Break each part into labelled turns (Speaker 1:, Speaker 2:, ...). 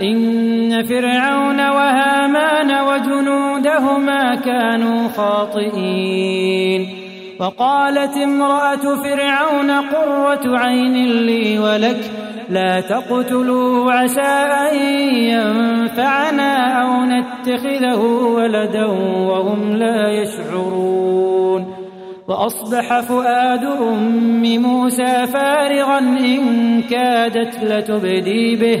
Speaker 1: إن فرعون وهامان وجنودهما كانوا خاطئين. وقالت امرأة فرعون قرة عين لي ولك لا تقتلوا عسى أن ينفعنا أو نتخذه ولدا وهم لا يشعرون. وأصبح فؤاد أم موسى فارغا إن كادت لتبدي به.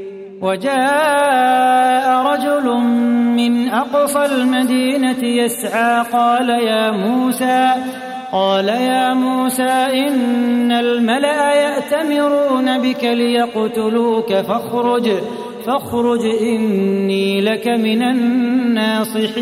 Speaker 1: وجاء رجل من أقصى المدينة يسعى قال يا موسى قال يا موسى إن الملأ يأتمرون بك ليقتلوك فاخرج فاخرج إني لك من الناصحين.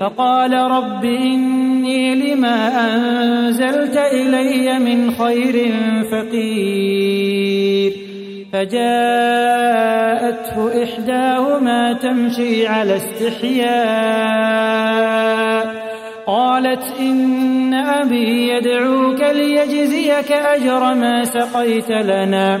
Speaker 1: فقال رب إني لما أنزلت إلي من خير فقير فجاءته إحداهما تمشي على استحياء قالت إن أبي يدعوك ليجزيك أجر ما سقيت لنا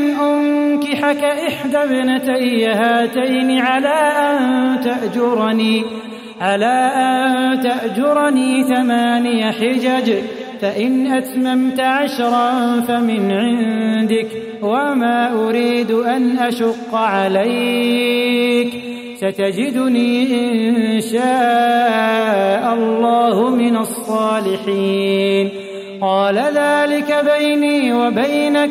Speaker 1: أن أنكحك إحدى ابنتي هاتين على أن تأجرني على أن تأجرني ثماني حجج فإن أتممت عشرا فمن عندك وما أريد أن أشق عليك. ستجدني إن شاء الله من الصالحين. قال ذلك بيني وبينك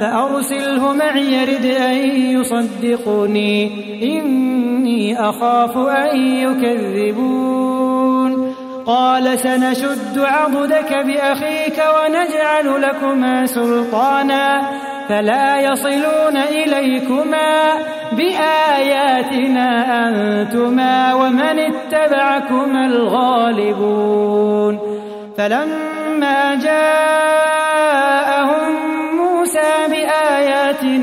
Speaker 1: فأرسله معي رد أن يصدقني إني أخاف أن يكذبون. قال سنشد عضدك بأخيك ونجعل لكما سلطانا. فلا يصلون إليكما بآياتنا أنتما ومن اتبعكما الغالبون. فلما جاءهم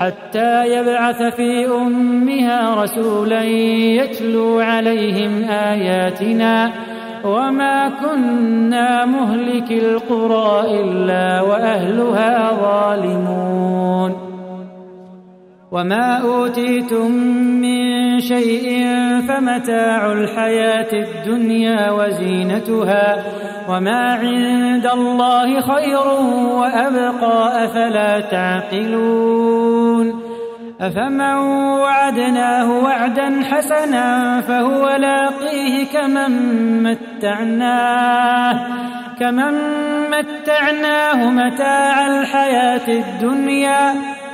Speaker 1: حتى يبعث في أمها رسولا يتلو عليهم آياتنا وما كنا مهلك القرى إلا وأهلها ظالمون. وما أوتيتم من شيء فمتاع الحياة الدنيا وزينتها وما عند الله خير وأبقى أفلا تعقلون أفمن وعدناه وعدا حسنا فهو لاقيه كمن متعناه كمن متعناه متاع الحياة الدنيا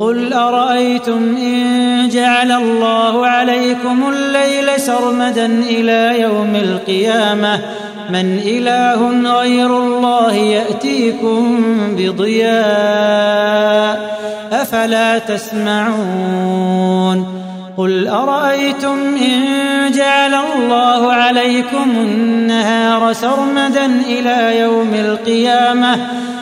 Speaker 1: قل أرأيتم إن جعل الله عليكم الليل سرمدا إلى يوم القيامة؟ من إله غير الله يأتيكم بضياء أفلا تسمعون؟ قل أرأيتم إن جعل الله عليكم النهار سرمدا إلى يوم القيامة؟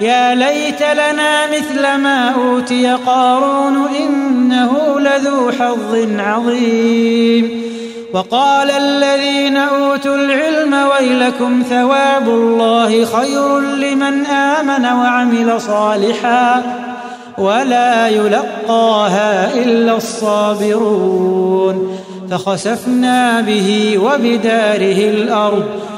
Speaker 1: يا ليت لنا مثل ما أوتي قارون إنه لذو حظ عظيم. وقال الذين أوتوا العلم ويلكم ثواب الله خير لمن آمن وعمل صالحا ولا يلقاها إلا الصابرون. فخسفنا به وبداره الأرض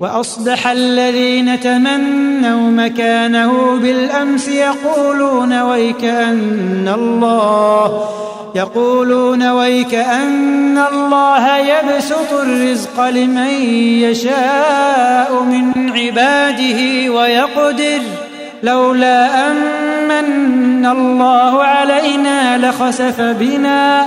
Speaker 1: وأصبح الذين تمنوا مكانه بالأمس يقولون ويك أن الله يقولون ويك أن الله يبسط الرزق لمن يشاء من عباده ويقدر. لولا أمن الله علينا لخسف بنا.